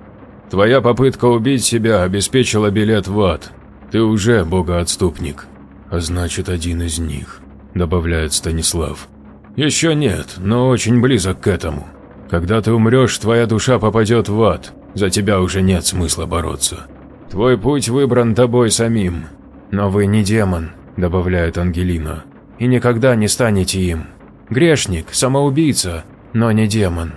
Speaker 1: Твоя попытка убить себя обеспечила билет в ад. Ты уже богоотступник. А значит, один из них, добавляет Станислав. Еще нет, но очень близок к этому. Когда ты умрешь, твоя душа попадет в ад, за тебя уже нет смысла бороться. Твой путь выбран тобой самим. Но вы не демон, добавляет Ангелина, и никогда не станете им. Грешник, самоубийца, но не демон.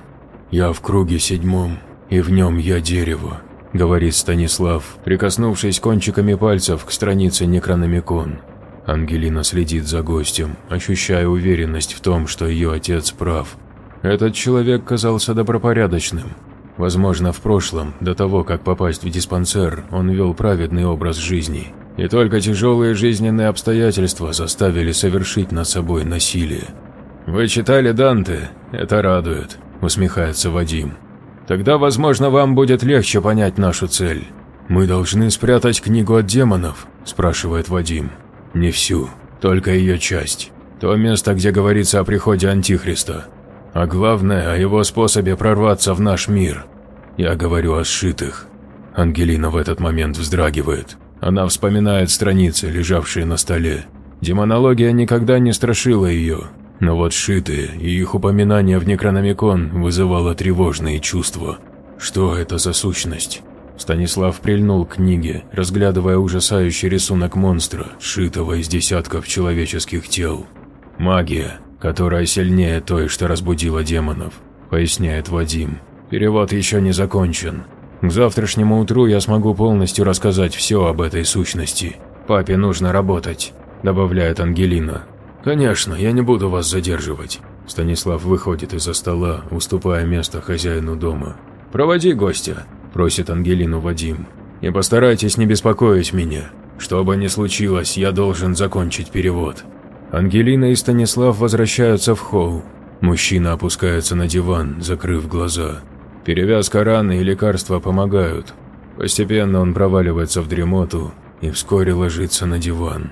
Speaker 1: Я в круге седьмом, и в нем я дерево, говорит Станислав, прикоснувшись кончиками пальцев к странице Некрономикон. Ангелина следит за гостем, ощущая уверенность в том, что ее отец прав. Этот человек казался добропорядочным, Возможно, в прошлом, до того, как попасть в диспансер, он вел праведный образ жизни. И только тяжелые жизненные обстоятельства заставили совершить над собой насилие. «Вы читали Данте? Это радует», – усмехается Вадим. «Тогда, возможно, вам будет легче понять нашу цель. Мы должны спрятать книгу от демонов?» – спрашивает Вадим. «Не всю, только ее часть. То место, где говорится о приходе Антихриста а главное, о его способе прорваться в наш мир. Я говорю о сшитых. Ангелина в этот момент вздрагивает. Она вспоминает страницы, лежавшие на столе. Демонология никогда не страшила ее, но вот сшитые и их упоминание в Некрономикон вызывало тревожные чувства. Что это за сущность? Станислав прильнул к книге, разглядывая ужасающий рисунок монстра, сшитого из десятков человеческих тел. Магия, которая сильнее той, что разбудила демонов, поясняет Вадим. Перевод еще не закончен. К завтрашнему утру я смогу полностью рассказать все об этой сущности. Папе нужно работать, добавляет Ангелина. Конечно, я не буду вас задерживать. Станислав выходит из-за стола, уступая место хозяину дома. «Проводи гостя», – просит Ангелину Вадим. «И постарайтесь не беспокоить меня. Что бы ни случилось, я должен закончить перевод». Ангелина и Станислав возвращаются в холл. Мужчина опускается на диван, закрыв глаза. Перевязка раны и лекарства помогают. Постепенно он проваливается в дремоту и вскоре ложится на диван.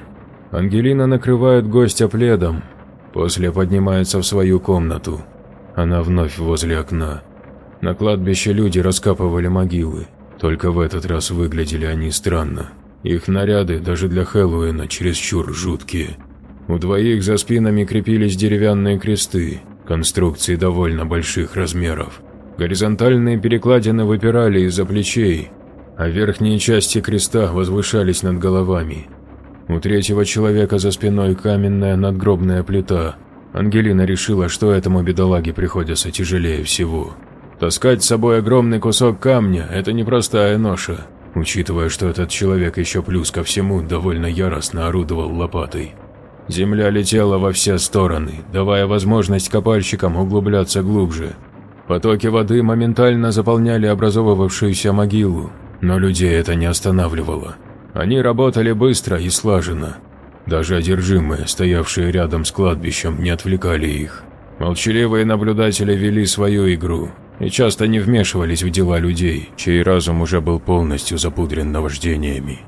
Speaker 3: Ангелина накрывает гостя пледом, после поднимается в свою комнату. Она вновь возле окна. На кладбище люди раскапывали могилы, только в этот раз выглядели они странно. Их наряды даже для Хэллоуина чересчур жуткие. У двоих за спинами крепились деревянные кресты, конструкции довольно больших размеров. Горизонтальные перекладины выпирали из-за плечей, а верхние части креста возвышались над головами. У третьего человека за спиной каменная надгробная плита. Ангелина решила, что этому бедолаге приходится тяжелее всего. Таскать с собой огромный кусок камня – это непростая ноша, учитывая, что этот человек еще плюс ко всему довольно яростно орудовал лопатой. Земля летела во все стороны, давая возможность копальщикам углубляться глубже. Потоки воды моментально заполняли образовывавшуюся могилу, но людей это не останавливало. Они работали быстро и слаженно. Даже одержимые, стоявшие рядом с кладбищем, не отвлекали их. Молчаливые наблюдатели вели свою игру и часто не вмешивались в дела людей, чей разум уже был полностью запудрен наваждениями.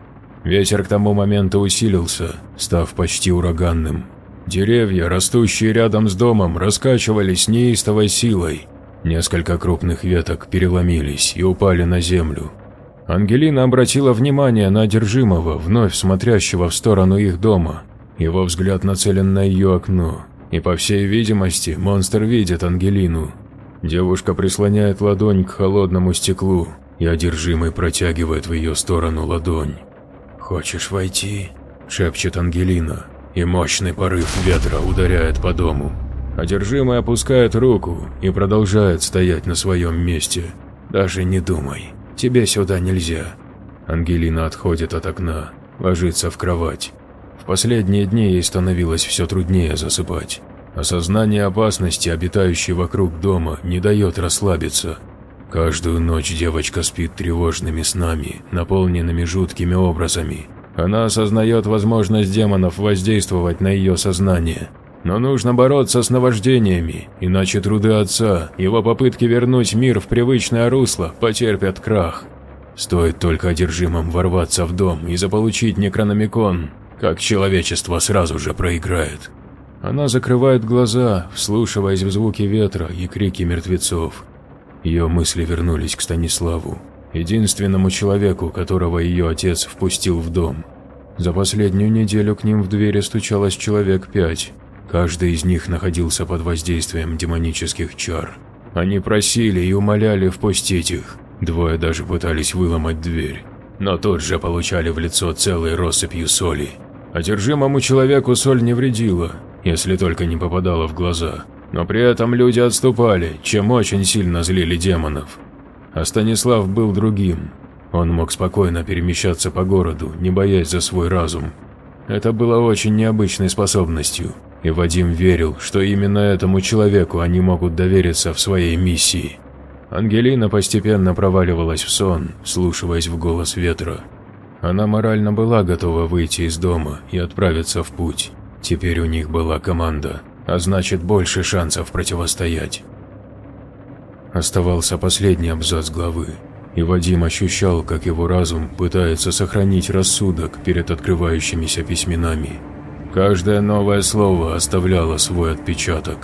Speaker 3: Ветер к тому моменту усилился, став почти ураганным. Деревья, растущие рядом с домом, раскачивались неистовой силой. Несколько крупных веток переломились и упали на землю, Ангелина обратила внимание на одержимого, вновь смотрящего в сторону их дома. Его взгляд нацелен на ее окно, и по всей видимости монстр видит Ангелину. Девушка прислоняет ладонь к холодному стеклу, и одержимый протягивает в ее сторону ладонь. «Хочешь войти?» – шепчет Ангелина, и мощный порыв ветра ударяет по дому. Одержимый опускает руку и продолжает стоять на своем месте. «Даже не думай», Тебе сюда нельзя». Ангелина отходит от окна, ложится в кровать. В последние дни ей становилось все труднее засыпать. Осознание опасности, обитающей вокруг дома, не дает расслабиться. Каждую ночь девочка спит тревожными снами, наполненными жуткими образами. Она осознает возможность демонов воздействовать на ее сознание – но нужно бороться с наваждениями, иначе труды отца, его попытки вернуть мир в привычное русло потерпят крах. Стоит только одержимым ворваться в дом и заполучить некрономикон, как человечество сразу же проиграет. Она закрывает глаза, вслушиваясь в звуки ветра и крики мертвецов. Ее мысли вернулись к Станиславу, единственному человеку, которого ее отец впустил в дом. За последнюю неделю к ним в двери стучалось человек пять, Каждый из них находился под воздействием демонических чар. Они просили и умоляли впустить их. Двое даже пытались выломать дверь. Но тут же получали в лицо целой россыпью соли. Одержимому человеку соль не вредила, если только не попадала в глаза. Но при этом люди отступали, чем очень сильно злили демонов. А Станислав был другим. Он мог спокойно перемещаться по городу, не боясь за свой разум. Это было очень необычной способностью и Вадим верил, что именно этому человеку они могут довериться в своей миссии. Ангелина постепенно проваливалась в сон, слушаясь в голос ветра. Она морально была готова выйти из дома и отправиться в путь. Теперь у них была команда, а значит больше шансов противостоять. Оставался последний абзац главы, и Вадим ощущал, как его разум пытается сохранить рассудок перед открывающимися письменами. Каждое новое слово оставляло свой отпечаток.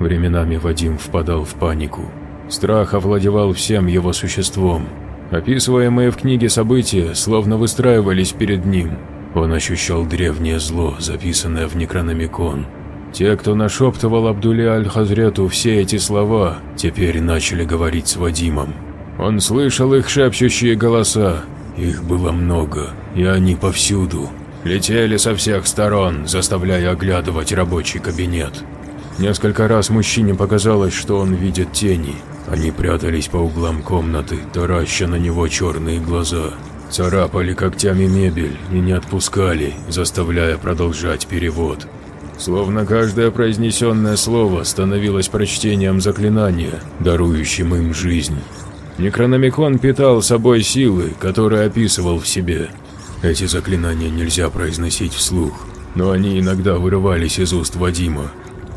Speaker 3: Временами Вадим впадал в панику. Страх овладевал всем его существом. Описываемые в книге события словно выстраивались перед ним. Он ощущал древнее зло, записанное в Некрономикон. Те, кто нашептывал Абдуле Аль-Хазрету все эти слова, теперь начали говорить с Вадимом. Он слышал их шепчущие голоса. Их было много, и они повсюду летели со всех сторон, заставляя оглядывать рабочий кабинет. Несколько раз мужчине показалось, что он видит тени. Они прятались по углам комнаты, тараща на него черные глаза. Царапали когтями мебель и не отпускали, заставляя продолжать перевод. Словно каждое произнесенное слово становилось прочтением заклинания, дарующим им жизнь. Некрономикон питал собой силы, которые описывал в себе, эти заклинания нельзя произносить вслух, но они иногда вырывались из уст Вадима.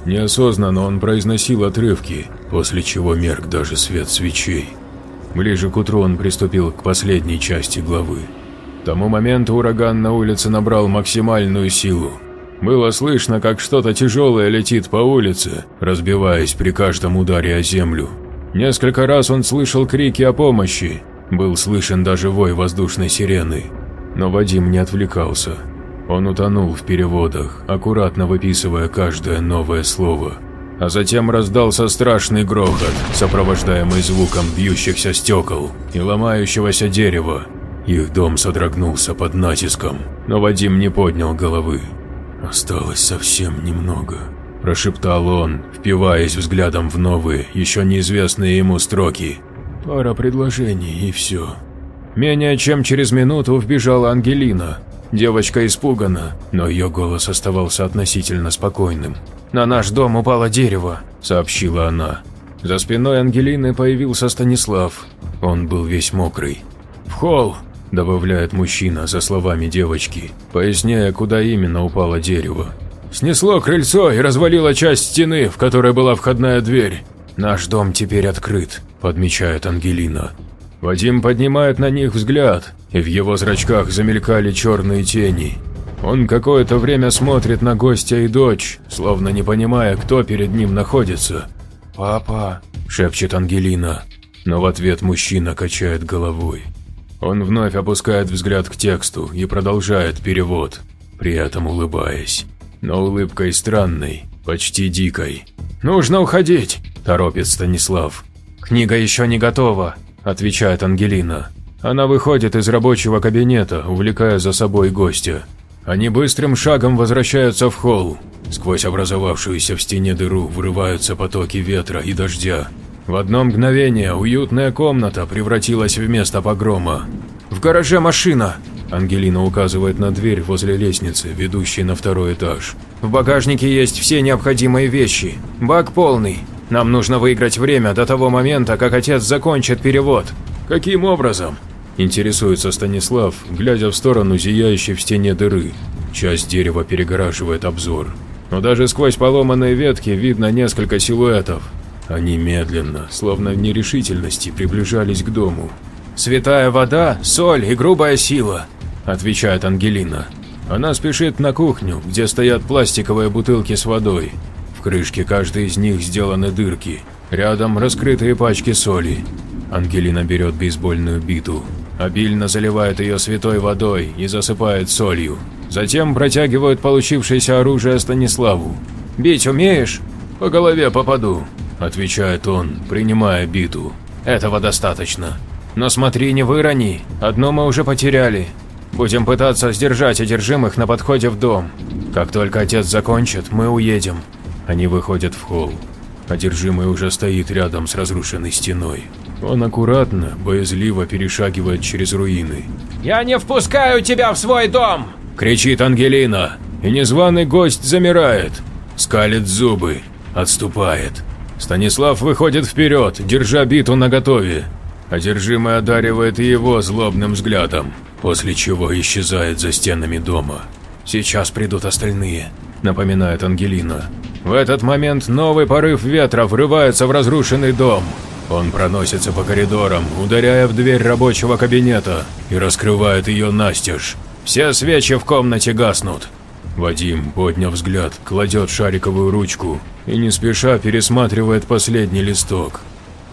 Speaker 3: Неосознанно он произносил отрывки, после чего мерк даже свет свечей. Ближе к утру он приступил к последней части главы. К тому моменту ураган на улице набрал максимальную силу. Было слышно, как что-то тяжелое летит по улице, разбиваясь при каждом ударе о землю. Несколько раз он слышал крики о помощи, был слышен даже вой воздушной сирены. Но Вадим не отвлекался. Он утонул в переводах, аккуратно выписывая каждое новое слово. А затем раздался страшный грохот, сопровождаемый звуком бьющихся стекол и ломающегося дерева. Их дом содрогнулся под натиском, но Вадим не поднял головы. «Осталось совсем немного», – прошептал он, впиваясь взглядом в новые, еще неизвестные ему строки. «Пара предложений и все». Менее чем через минуту вбежала Ангелина. Девочка испугана, но ее голос оставался относительно спокойным. «На наш дом упало дерево», – сообщила она. За спиной Ангелины появился Станислав. Он был весь мокрый. «В холл!» – добавляет мужчина за словами девочки, поясняя, куда именно упало дерево. «Снесло крыльцо и развалило часть стены, в которой была входная дверь. Наш дом теперь открыт», – подмечает Ангелина. Вадим поднимает на них взгляд, и в его зрачках замелькали черные тени. Он какое-то время смотрит на гостя и дочь, словно не понимая, кто перед ним находится. «Папа», – шепчет Ангелина, но в ответ мужчина качает головой. Он вновь опускает взгляд к тексту и продолжает перевод, при этом улыбаясь. Но улыбкой странной, почти дикой. «Нужно уходить», – торопит Станислав. «Книга еще не готова», – отвечает Ангелина. Она выходит из рабочего кабинета, увлекая за собой гостя. Они быстрым шагом возвращаются в холл. Сквозь образовавшуюся в стене дыру врываются потоки ветра и дождя. В одно мгновение уютная комната превратилась в место погрома. «В гараже машина!» Ангелина указывает на дверь возле лестницы, ведущей на второй этаж. «В багажнике есть все необходимые вещи. Бак полный. Нам нужно выиграть время до того момента, как отец закончит перевод». «Каким образом?» Интересуется Станислав, глядя в сторону зияющей в стене дыры. Часть дерева перегораживает обзор. Но даже сквозь поломанные ветки видно несколько силуэтов, они медленно, словно в нерешительности, приближались к дому. «Святая вода, соль и грубая сила», – отвечает Ангелина. Она спешит на кухню, где стоят пластиковые бутылки с водой. В крышке каждой из них сделаны дырки. Рядом раскрытые пачки соли. Ангелина берет бейсбольную биту, обильно заливает ее святой водой и засыпает солью. Затем протягивает получившееся оружие Станиславу. «Бить умеешь?» «По голове попаду», – отвечает он, принимая биту. «Этого достаточно. Но смотри, не вырони, одно мы уже потеряли. Будем пытаться сдержать одержимых на подходе в дом. Как только отец закончит, мы уедем». Они выходят в холл. Одержимый уже стоит рядом с разрушенной стеной. Он аккуратно, боязливо перешагивает через руины.
Speaker 4: «Я не впускаю тебя в свой дом!»
Speaker 3: – кричит Ангелина. И незваный гость замирает, скалит зубы, отступает. Станислав выходит вперед, держа биту наготове. Одержимый одаривает его злобным взглядом, после чего исчезает за стенами дома. «Сейчас придут остальные», – напоминает Ангелина. В этот момент новый порыв ветра врывается в разрушенный дом. Он проносится по коридорам, ударяя в дверь рабочего кабинета и раскрывает ее настежь. Все свечи в комнате гаснут. Вадим, подняв взгляд, кладет шариковую ручку и не спеша пересматривает последний листок.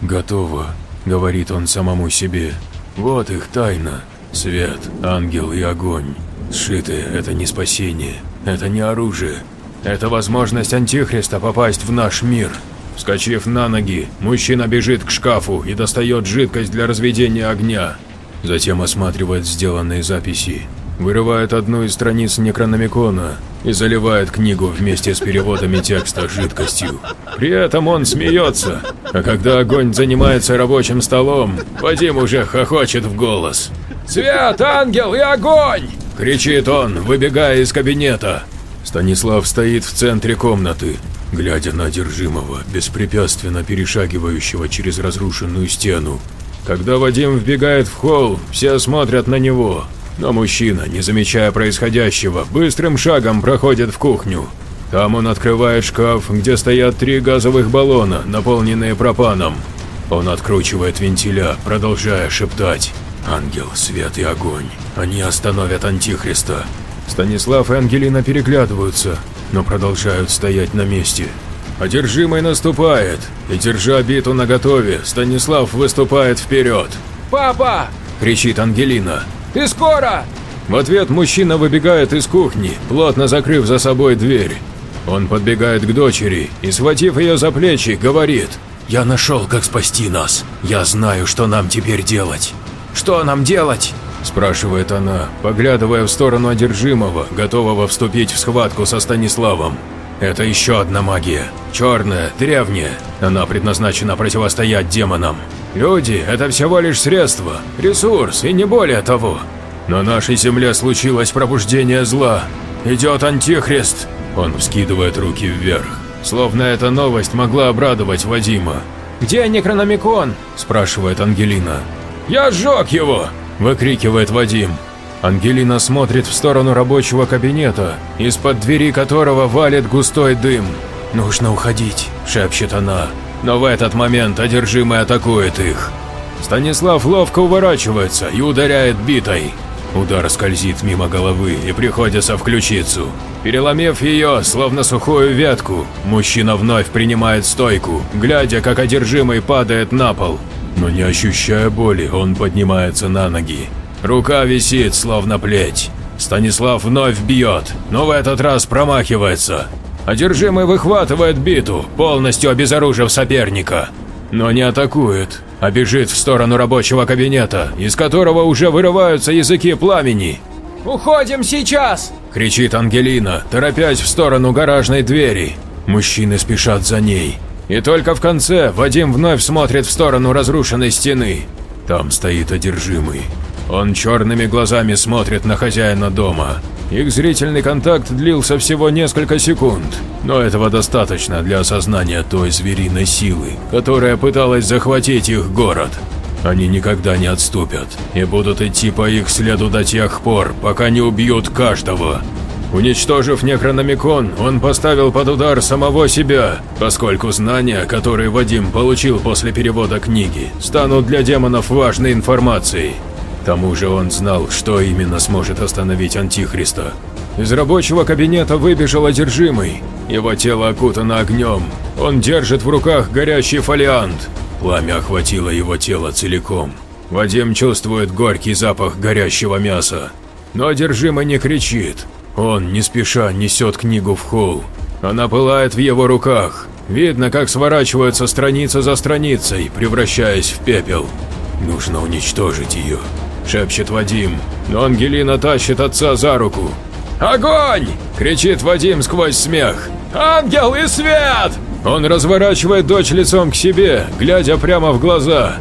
Speaker 3: «Готово», — говорит он самому себе. «Вот их тайна. Свет, ангел и огонь. Сшитые – это не спасение, это не оружие. Это возможность Антихриста попасть в наш мир». Вскочив на ноги, мужчина бежит к шкафу и достает жидкость для разведения огня. Затем осматривает сделанные записи вырывает одну из страниц Некрономикона и заливает книгу вместе с переводами текста жидкостью. При этом он смеется, а когда огонь занимается рабочим столом, Вадим уже хохочет в голос. «Свет, ангел и огонь!» – кричит он, выбегая из кабинета. Станислав стоит в центре комнаты, глядя на одержимого, беспрепятственно перешагивающего через разрушенную стену. Когда Вадим вбегает в холл, все смотрят на него, но мужчина, не замечая происходящего, быстрым шагом проходит в кухню. Там он открывает шкаф, где стоят три газовых баллона, наполненные пропаном. Он откручивает вентиля, продолжая шептать.
Speaker 1: Ангел, свет и огонь. Они остановят Антихриста.
Speaker 3: Станислав и Ангелина переглядываются, но продолжают стоять на месте. Одержимый наступает, и, держа биту наготове, Станислав выступает вперед.
Speaker 4: «Папа!»
Speaker 3: – кричит Ангелина.
Speaker 4: «Ты скоро?»
Speaker 3: В ответ мужчина выбегает из кухни, плотно закрыв за собой дверь. Он подбегает к дочери и, схватив ее за плечи, говорит
Speaker 1: «Я нашел, как спасти нас. Я знаю, что нам теперь делать».
Speaker 4: «Что нам делать?»
Speaker 3: – спрашивает она, поглядывая в сторону одержимого, готового вступить в схватку со Станиславом. Это еще одна магия. Черная, древняя. Она предназначена противостоять демонам. Люди – это всего лишь средство, ресурс и не более того. На нашей земле случилось пробуждение зла. Идет Антихрист. Он вскидывает руки вверх. Словно эта новость могла обрадовать Вадима.
Speaker 4: «Где Некрономикон?»
Speaker 3: – спрашивает Ангелина.
Speaker 4: «Я сжег его!»
Speaker 3: – выкрикивает Вадим. Ангелина смотрит в сторону рабочего кабинета, из-под двери которого валит густой дым. «Нужно уходить», – шепчет она. Но в этот момент одержимый атакует их. Станислав ловко уворачивается и ударяет битой. Удар скользит мимо головы и приходится в ключицу. Переломив ее, словно сухую ветку, мужчина вновь принимает стойку, глядя, как одержимый падает на пол. Но не ощущая боли, он поднимается на ноги. Рука висит, словно плеть. Станислав вновь бьет, но в этот раз промахивается. Одержимый выхватывает биту, полностью обезоружив соперника. Но не атакует, а бежит в сторону рабочего кабинета, из которого уже вырываются языки пламени.
Speaker 4: «Уходим сейчас!»
Speaker 3: – кричит Ангелина, торопясь в сторону гаражной двери. Мужчины спешат за ней. И только в конце Вадим вновь смотрит в сторону разрушенной стены. Там стоит одержимый. Он черными глазами смотрит на хозяина дома. Их зрительный контакт длился всего несколько секунд, но этого достаточно для осознания той звериной силы, которая пыталась захватить их город. Они никогда не отступят и будут идти по их следу до тех пор, пока не убьют каждого. Уничтожив Некрономикон, он поставил под удар самого себя, поскольку знания, которые Вадим получил после перевода книги, станут для демонов важной информацией тому же он знал, что именно сможет остановить Антихриста. Из рабочего кабинета выбежал одержимый. Его тело окутано огнем. Он держит в руках горящий фолиант. Пламя охватило его тело целиком. Вадим чувствует горький запах горящего мяса. Но одержимый не кричит. Он не спеша несет книгу в холл. Она пылает в его руках. Видно, как сворачиваются страница за страницей, превращаясь в пепел. Нужно уничтожить ее шепчет Вадим, но Ангелина тащит отца за руку. «Огонь!» – кричит Вадим сквозь смех. «Ангел и свет!» Он разворачивает дочь лицом к себе, глядя прямо в глаза.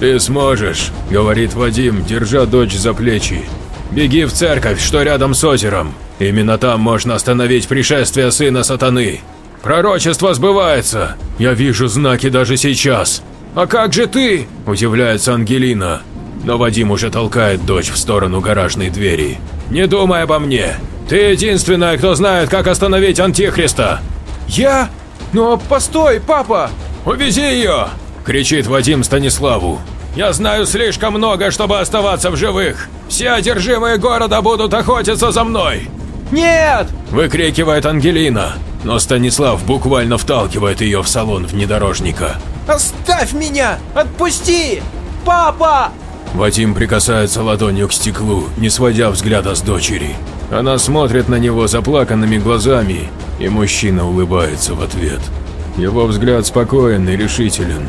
Speaker 3: «Ты сможешь», – говорит Вадим, держа дочь за плечи. «Беги в церковь, что рядом с озером. Именно там можно остановить пришествие сына сатаны. Пророчество сбывается. Я вижу знаки даже сейчас». «А как же ты?» – удивляется Ангелина но Вадим уже толкает дочь в сторону гаражной двери. «Не думай обо мне! Ты единственная, кто знает, как остановить Антихриста!»
Speaker 4: «Я? Но постой, папа!»
Speaker 3: «Увези ее!» – кричит Вадим Станиславу. «Я знаю слишком много, чтобы оставаться в живых! Все одержимые города будут охотиться за мной!»
Speaker 4: «Нет!»
Speaker 3: – выкрикивает Ангелина, но Станислав буквально вталкивает ее в салон внедорожника.
Speaker 4: «Оставь меня! Отпусти! Папа!»
Speaker 3: Вадим прикасается ладонью к стеклу, не сводя взгляда с дочери. Она смотрит на него заплаканными глазами, и мужчина улыбается в ответ. Его взгляд спокоен и решителен.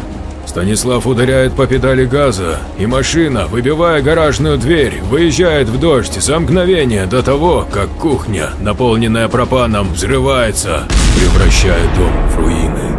Speaker 3: Станислав ударяет по педали газа, и машина, выбивая гаражную дверь, выезжает в дождь за мгновение до того, как кухня, наполненная пропаном, взрывается, превращая дом в руины.